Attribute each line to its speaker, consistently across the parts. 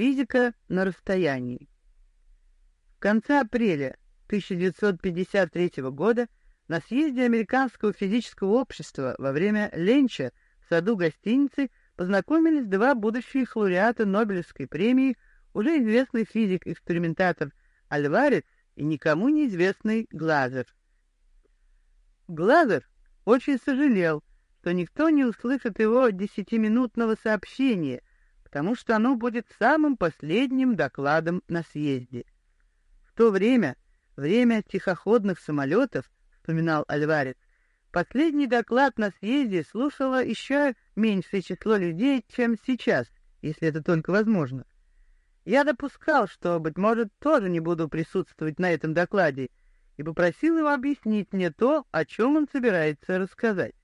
Speaker 1: Физика на расстоянии. В конце апреля 1953 года на съезде Американского физического общества во время ленча в саду гостиницы познакомились два будущих лауреата Нобелевской премии, уже известный физик-экспериментатор Альварец и никому неизвестный Глазер. Глазер очень сожалел, что никто не услышит его десятиминутного сообщения, потому что оно будет самым последним докладом на съезде. В то время, время тихоходных самолетов, вспоминал Альварец, последний доклад на съезде слушало еще меньшее число людей, чем сейчас, если это только возможно. Я допускал, что, быть может, тоже не буду присутствовать на этом докладе, и попросил его объяснить мне то, о чем он собирается рассказать.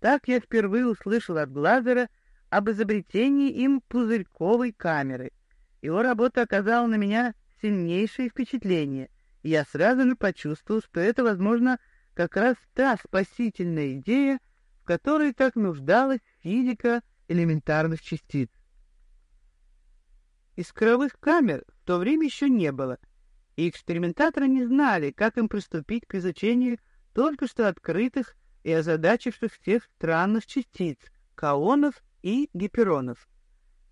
Speaker 1: Так я впервые услышал от Глазера об изобретении им пузырьковой камеры. Его работа оказала на меня сильнейшее впечатление, и я сразу же почувствовал, что это, возможно, как раз та спасительная идея, в которой так нуждалась физика элементарных частиц. Искровых камер в то время еще не было, и экспериментаторы не знали, как им приступить к изучению только что открытых и озадачивших всех странных частиц, каонов и гиперонов.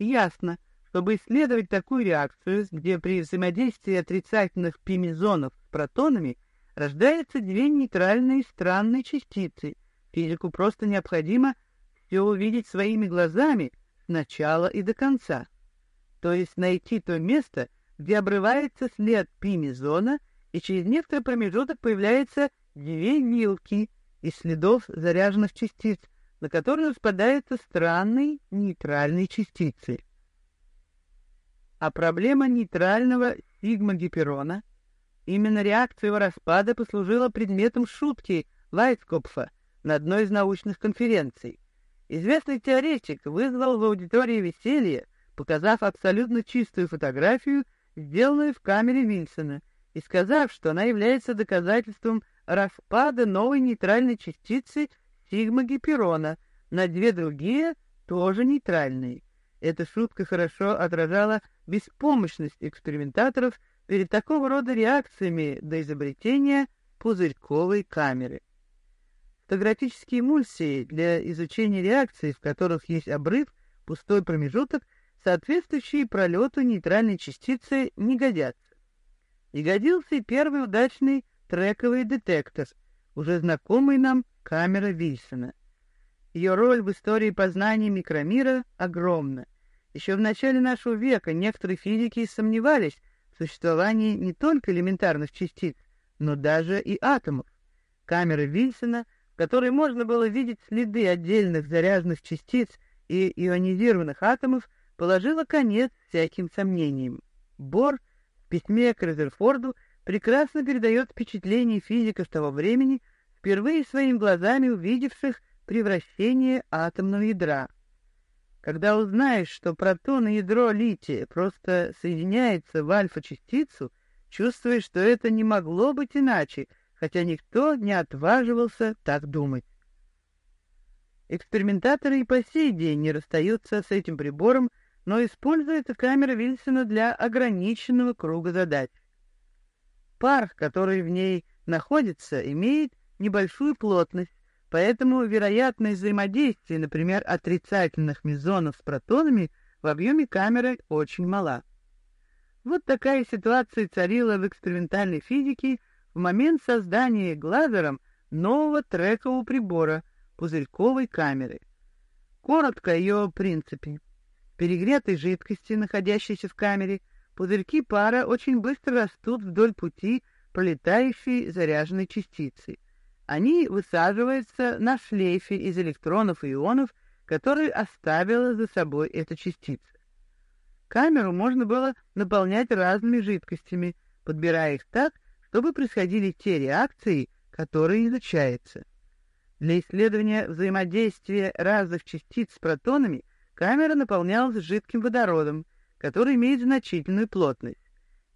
Speaker 1: Ясно, чтобы исследовать такую реакцию, где при взаимодействии отрицательных пимезонов с протонами рождаются две нейтральные странные частицы, физику просто необходимо все увидеть своими глазами с начала и до конца. То есть найти то место, где обрывается след пимезона, и через некоторый промежуток появляются две вилки из следов заряженных частиц, на которые распадаются странные нейтральные частицы. А проблема нейтрального сигма-гиперона, именно реакция его распада послужила предметом шутки Лайткопфа на одной из научных конференций. Известный теоретик вызвал в аудитории веселье, показав абсолютно чистую фотографию, сделанную в камере Вильсона, и сказав, что она является доказательством распада новой нейтральной частицы сигма-гиперона на две другие, тоже нейтральные. Эта шутка хорошо отражала беспомощность экспериментаторов перед такого рода реакциями до изобретения пузырьковой камеры. Фотографические эмульсии для изучения реакций, в которых есть обрыв, пустой промежуток, соответствующие пролету нейтральной частицы не годятся. И годился и первый удачный трековый детектор, уже знакомый нам камера Вильсона. Ее роль в истории познания микромира огромна. Еще в начале нашего века некоторые физики сомневались в существовании не только элементарных частиц, но даже и атомов. Камера Вильсона, в которой можно было видеть следы отдельных заряженных частиц и ионизированных атомов, положила конец всяким сомнениям. Бор в письме к Резерфорду прекрасно передает впечатление физиков того времени, впервые своими глазами увидевших превращение атомного ядра. Когда узнаешь, что протон и ядро лития просто соединяются в альфа-частицу, чувствуешь, что это не могло быть иначе, хотя никто не отваживался так думать. Экспериментаторы и по сей день не расстаются с этим прибором, но используется камера Вильсона для ограниченного круга задач. Пар, который в ней находится, имеет небольшую плотность, поэтому вероятность взаимодействия, например, отрицательных мезонов с протонами в объеме камеры очень мала. Вот такая ситуация царила в экспериментальной физике в момент создания Глазером нового трекового прибора пузырьковой камеры. Коротко о ее принципе перегретой жидкости, находящейся в камере, пузырьки пара очень быстро растут вдоль пути пролетающей заряженной частицы. Они высаживаются на шлейфе из электронов и ионов, который оставила за собой эта частица. Камеру можно было наполнять разными жидкостями, подбирая их так, чтобы происходили те реакции, которые изучаются. Для исследования взаимодействия разных частиц с протонами Камера наполнялась жидким водородом, который имеет значительную плотность.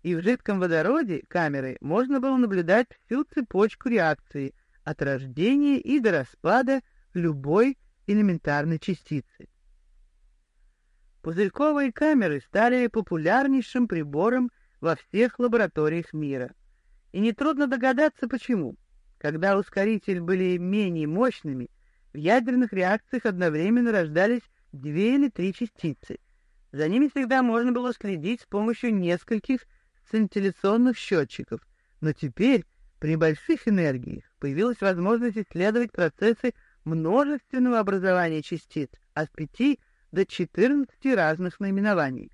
Speaker 1: И в жидком водороде камеры можно было наблюдать всю цепочку реакции от рождения и до распада любой элементарной частицы. Пузырьковые камеры стали популярнейшим прибором во всех лабораториях мира. И нетрудно догадаться, почему. Когда ускорители были менее мощными, в ядерных реакциях одновременно рождались две или три частицы. За ними всегда можно было следить с помощью нескольких сцинтилляционных счетчиков, но теперь при больших энергиях появилась возможность исследовать процессы множественного образования частиц от 5 до 14 разных наименований.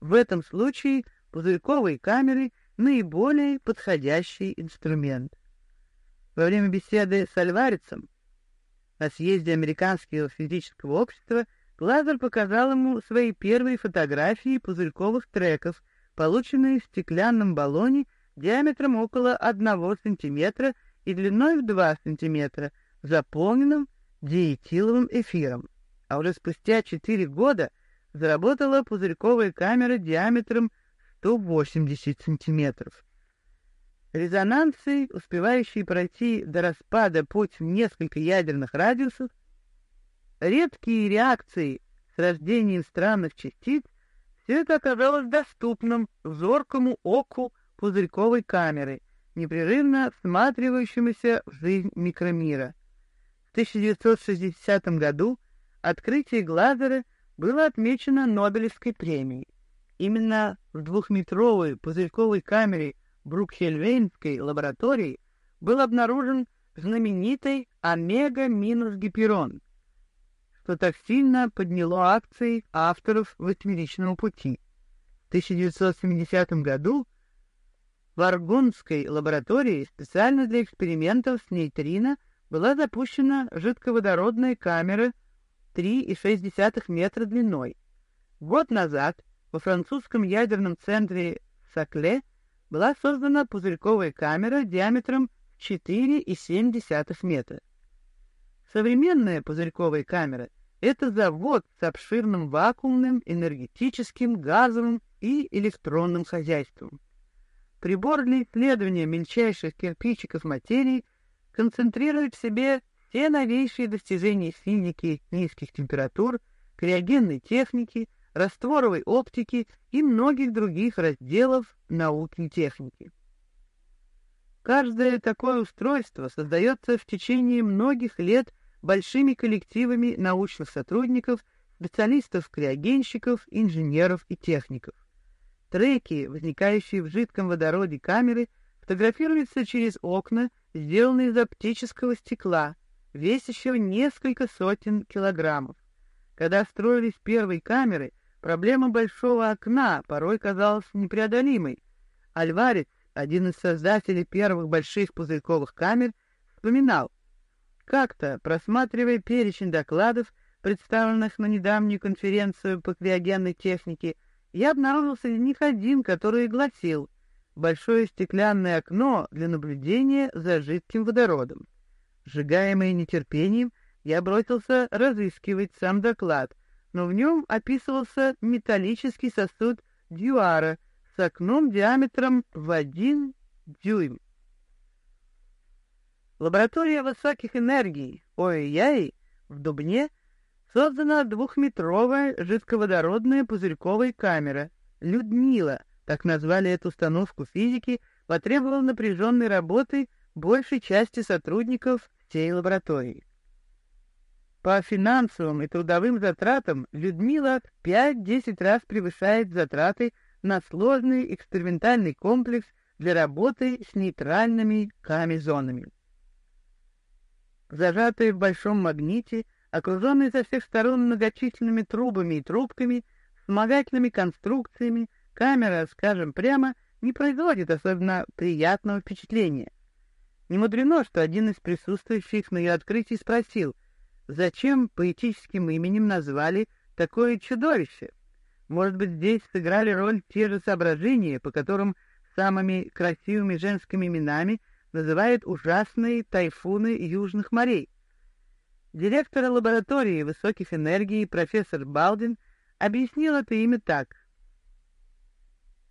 Speaker 1: В этом случае пузырьковые камеры — наиболее подходящий инструмент. Во время беседы с Альварецем на съезде Американского физического общества Глазер показал ему свои первые фотографии пузырьковых треков, полученные в стеклянном баллоне диаметром около 1 см и длиной в 2 см, заполненном диэтиловым эфиром. А уже спустя 4 года заработала пузырьковая камера диаметром 180 сантиметров. Резонансы, успевающие пройти до распада путь в несколько ядерных радиусов, редкие реакции с рождением странных частиц, все это оказалось доступным зоркому оку пузырьковой камеры, непрерывно всматривающемуся в жизнь микромира. В 1960 году открытие Глазера было отмечено Нобелевской премией. Именно в двухметровой пузырьковой камере Брукхельвейнской лаборатории был обнаружен знаменитый омега-гиперон, что так сильно подняло акции авторов восьмеричного пути. В 1970 году в Аргонской лаборатории специально для экспериментов с нейтрино была запущена жидководородная камера 3,6 метра длиной. Год назад во французском ядерном центре Сакле была создана пузырьковая камера диаметром 4,7 метра. Современная пузырьковая камера — это завод с обширным вакуумным, энергетическим, газовым и электронным хозяйством. Прибор для исследования мельчайших кирпичиков материи концентрирует в себе все новейшие достижения физики низких температур, криогенной техники, растворовой оптики и многих других разделов науки и техники. Каждое такое устройство создается в течение многих лет большими коллективами научных сотрудников, специалистов-криогенщиков, инженеров и техников. Треки, возникающие в жидком водороде камеры, фотографируются через окна, сделанные из оптического стекла, весящего несколько сотен килограммов. Когда строились первые камеры, Проблема большого окна порой казалась непреодолимой. Альварец, один из создателей первых больших пузырьковых камер, вспоминал, как-то, просматривая перечень докладов, представленных на недавнюю конференцию по криогенной технике, я обнаружил среди них один, который гласил «Большое стеклянное окно для наблюдения за жидким водородом». Сжигаемый нетерпением, я бросился разыскивать сам доклад — но в нем описывался металлический сосуд дюара с окном диаметром в один дюйм. Лаборатория высоких энергий ОЭЯИ в Дубне создана двухметровая жидководородная пузырьковая камера «Людмила», так назвали эту установку физики, потребовала напряженной работы большей части сотрудников всей лаборатории. По финансовым и трудовым затратам Людмила 5-10 раз превышает затраты на сложный экспериментальный комплекс для работы с нейтральными камезонами. Зажатые в большом магните, окруженные со всех сторон многочисленными трубами и трубками, вспомогательными конструкциями, камера, скажем прямо, не производит особенно приятного впечатления. Не мудрено, что один из присутствующих на ее открытии спросил — Зачем поэтическим именем назвали такое чудовище? Может быть, здесь сыграли роль те же соображения, по которым самыми красивыми женскими именами называют ужасные тайфуны южных морей. Директор лаборатории высоких энергий профессор Балдин объяснил это имя так.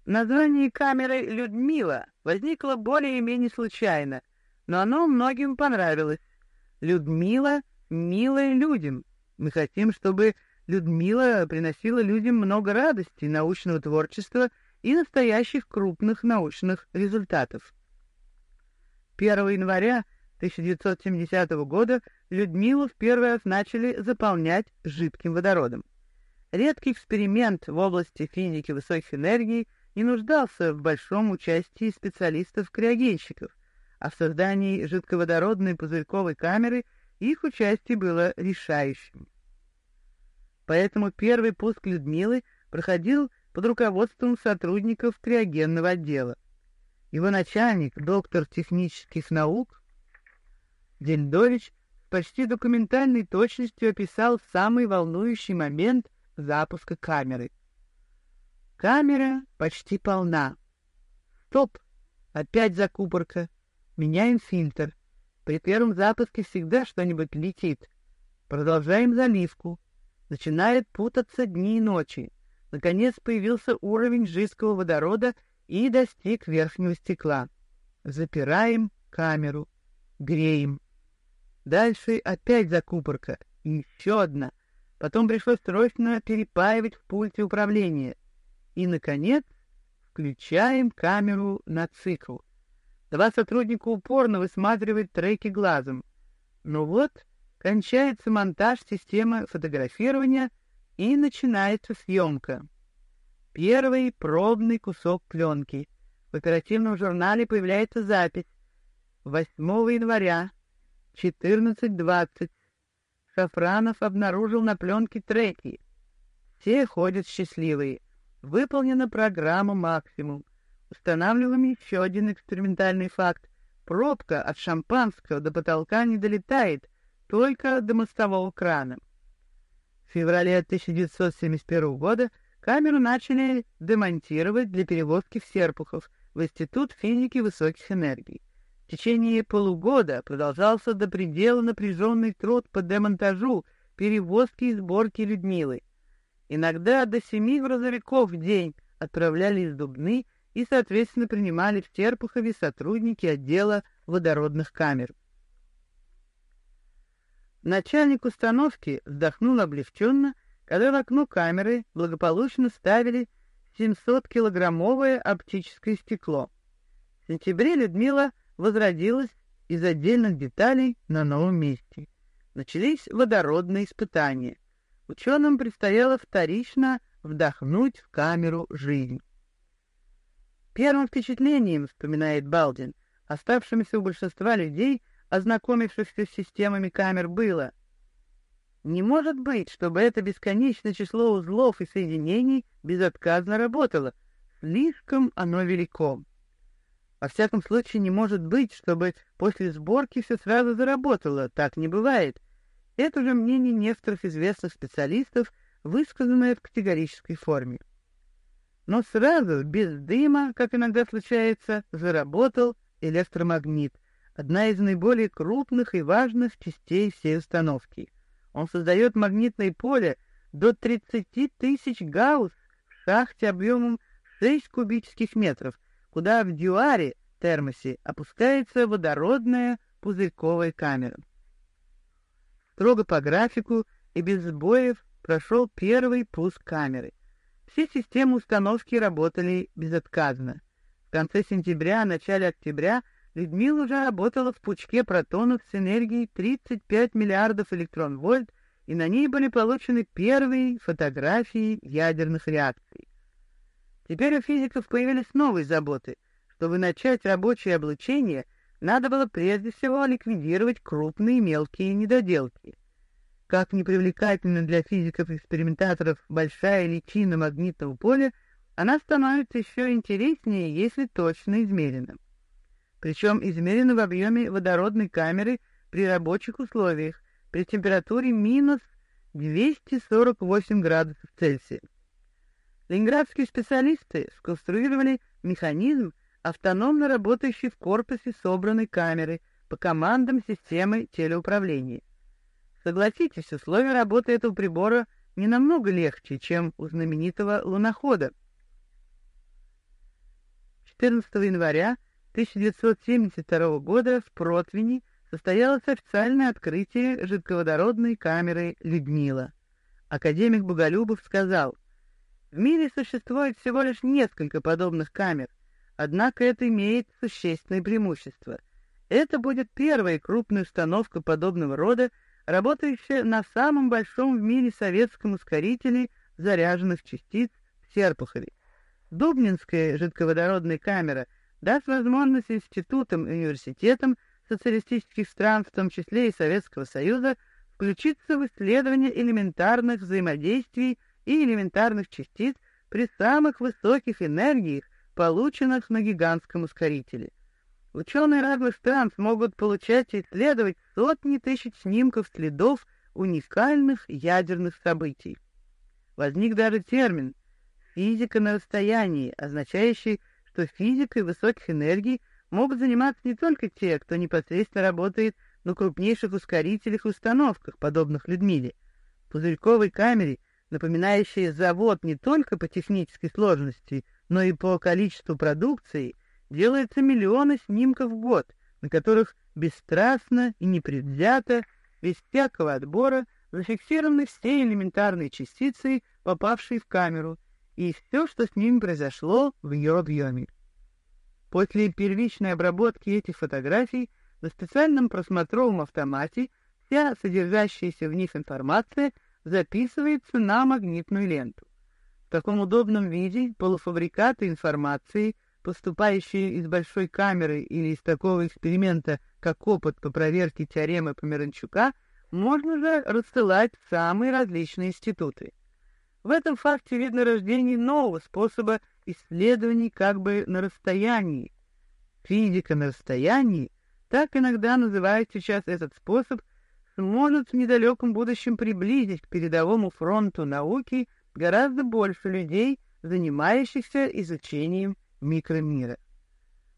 Speaker 1: Название камеры «Людмила» возникло более-менее случайно, но оно многим понравилось. Людмила — милые людям. Мы хотим, чтобы Людмила приносила людям много радости, научного творчества и настоящих крупных научных результатов. 1 января 1970 года Людмилу в первый раз начали заполнять жидким водородом. Редкий эксперимент в области физики высоких энергий не нуждался в большом участии специалистов-криогенщиков, а в создании жидководородной пузырьковой камеры их участие было решающим. Поэтому первый пуск Людмилы проходил под руководством сотрудников криогенного отдела. Его начальник, доктор технических наук Дельдович, почти документальной точностью описал самый волнующий момент запуска камеры. Камера почти полна. Стоп! Опять закупорка. Меняем фильтр. При первом запуске всегда что-нибудь летит. Продолжаем заливку. Начинает путаться дни и ночи. Наконец появился уровень жидкого водорода и достиг верхнего стекла. Запираем камеру. Греем. Дальше опять закупорка. Еще одна. Потом пришлось срочно перепаивать в пульте управления. И, наконец, включаем камеру на цикл. Два сотрудника упорно высматривают треки глазом. Ну вот, кончается монтаж системы фотографирования, и начинается съемка. Первый пробный кусок пленки. В оперативном журнале появляется запись. 8 января, 14.20 Шафранов обнаружил на пленке треки. Все ходят счастливые. Выполнена программа «Максимум». Устанавливаем еще один экспериментальный факт. Пробка от шампанского до потолка не долетает, только до мостового крана. В феврале 1971 года камеру начали демонтировать для перевозки в Серпухов, в Институт физики высоких энергий. В течение полугода продолжался до предела напряженный труд по демонтажу, перевозке и сборке Людмилы. Иногда до семи грузовиков в день отправляли из Дубны и, соответственно, принимали в Терпухове сотрудники отдела водородных камер. Начальник установки вздохнул облегченно, когда в окно камеры благополучно ставили 700-килограммовое оптическое стекло. В сентябре Людмила возродилась из отдельных деталей на новом месте. Начались водородные испытания. Ученым предстояло вторично вдохнуть в камеру жизнь. Первым впечатлением, вспоминает Балдин, оставшимся у большинства людей, ознакомившихся с системами камер, было «Не может быть, чтобы это бесконечное число узлов и соединений безотказно работало. Слишком оно велико». Во всяком случае, не может быть, чтобы после сборки все сразу заработало. Так не бывает. Это же мнение некоторых известных специалистов, высказанное в категорической форме. Но сразу, без дыма, как иногда случается, заработал электромагнит, одна из наиболее крупных и важных частей всей установки. Он создает магнитное поле до 30 тысяч гаусс в шахте объемом 6 кубических метров — куда в дюаре термосе опускается водородная пузырьковая камера. Строго по графику и без сбоев прошел первый пуск камеры. Все системы установки работали безотказно. В конце сентября, начале октября Людмила уже работала в пучке протонов с энергией 35 миллиардов электрон-вольт, и на ней были получены первые фотографии ядерных реакций. Теперь у физиков появились новые заботы. Чтобы начать рабочее облучение, надо было прежде всего ликвидировать крупные мелкие недоделки. Как непривлекательна для физиков-экспериментаторов большая личина магнитного поля, она становится еще интереснее, если точно измерена. Причем измерена в объеме водородной камеры при рабочих условиях, при температуре минус 248 градусов Цельсия. Ленинградские специалисты сконструировали механизм, автономно работающий в корпусе собранной камеры по командам системы телеуправления. Согласитесь, условия работы этого прибора не намного легче, чем у знаменитого лунохода. 14 января 1972 года в Протвине состоялось официальное открытие жидководородной камеры «Людмила». Академик Боголюбов сказал, «В мире существует всего лишь несколько подобных камер, однако это имеет существенное преимущество. Это будет первая крупная установка подобного рода, работающая на самом большом в мире советском ускорителе заряженных частиц в Серпухове. Дубнинская жидководородная камера даст возможность институтам и университетам социалистических стран, в том числе и Советского Союза, включиться в исследование элементарных взаимодействий и элементарных частиц при самых высоких энергиях, полученных на гигантском ускорителе. Ученые разных стран смогут получать и исследовать сотни тысяч снимков следов уникальных ядерных событий. Возник даже термин «физика на расстоянии», означающий, что физикой высоких энергий могут заниматься не только те, кто непосредственно работает на крупнейших ускорителях и установках, подобных Людмиле. В пузырьковой камере, напоминающей завод не только по технической сложности, но и по количеству продукции, делается миллионы снимков в год, на которых бесстрастно и непредвзято, без всякого отбора, зафиксированы все элементарные частицы, попавшие в камеру, и все, что с ними произошло в ее объеме. После первичной обработки этих фотографий на специальном просмотровом автомате вся содержащаяся в них информация записывается на магнитную ленту. В таком удобном виде полуфабрикаты информации, поступающие из большой камеры или из такого эксперимента, как опыт по проверке теоремы Померанчука, можно же рассылать в самые различные институты. В этом факте видно рождение нового способа исследований как бы на расстоянии. Физика на расстоянии, так иногда называют сейчас этот способ, сможет в недалеком будущем приблизить к передовому фронту науки гораздо больше людей, занимающихся изучением микромира.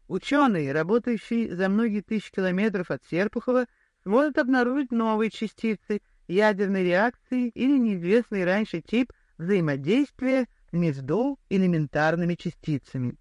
Speaker 1: Ученые, работающие за многие тысячи километров от Серпухова, сможет обнаружить новые частицы ядерной реакции или неизвестный раньше тип взаимодействия между элементарными частицами.